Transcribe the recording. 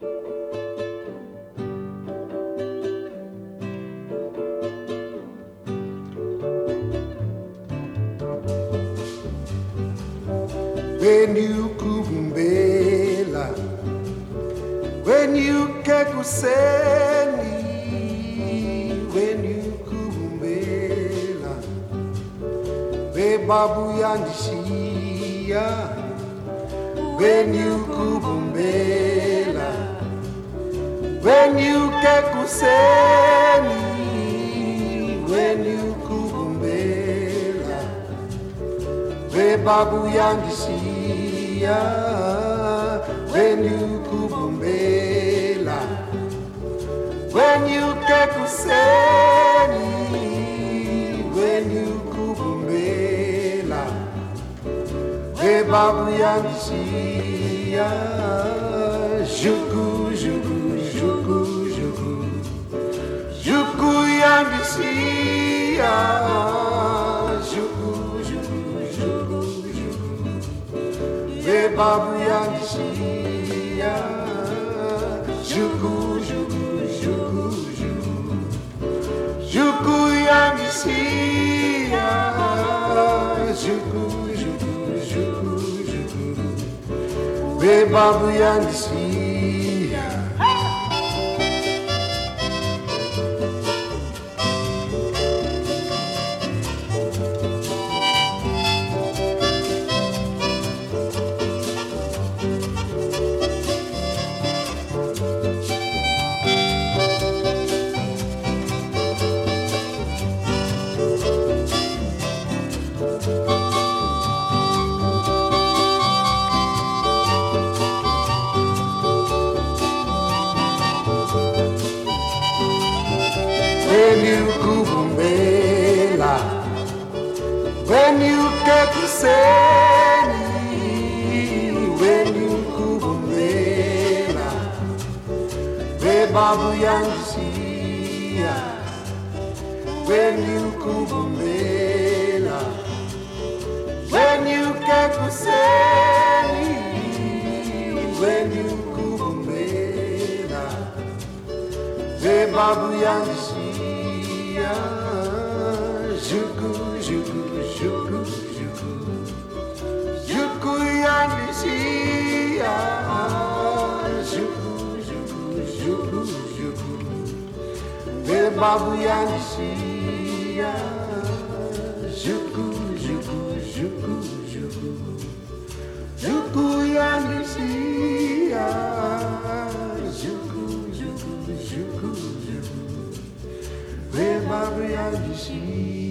when you kumbela when you kekuseni when you kumbela bebabu yandishiya when you kubumbela when you kubumbela bebabu yandishiya when you kubumbela when you kekuseni when you kubumbela bebabu yandishiya juku juku bebabu yandishiya juku juku juku juku juku yandishiya juku juku juku juku bebabu yandishiya when you kubumbela when you kekuseni when you kubumbela bebabu yandishiya when you kubumbela when you kekuseni when you kubumbela bebabu yandishiya yandishiya juku juku juku juku bebabu yandishiya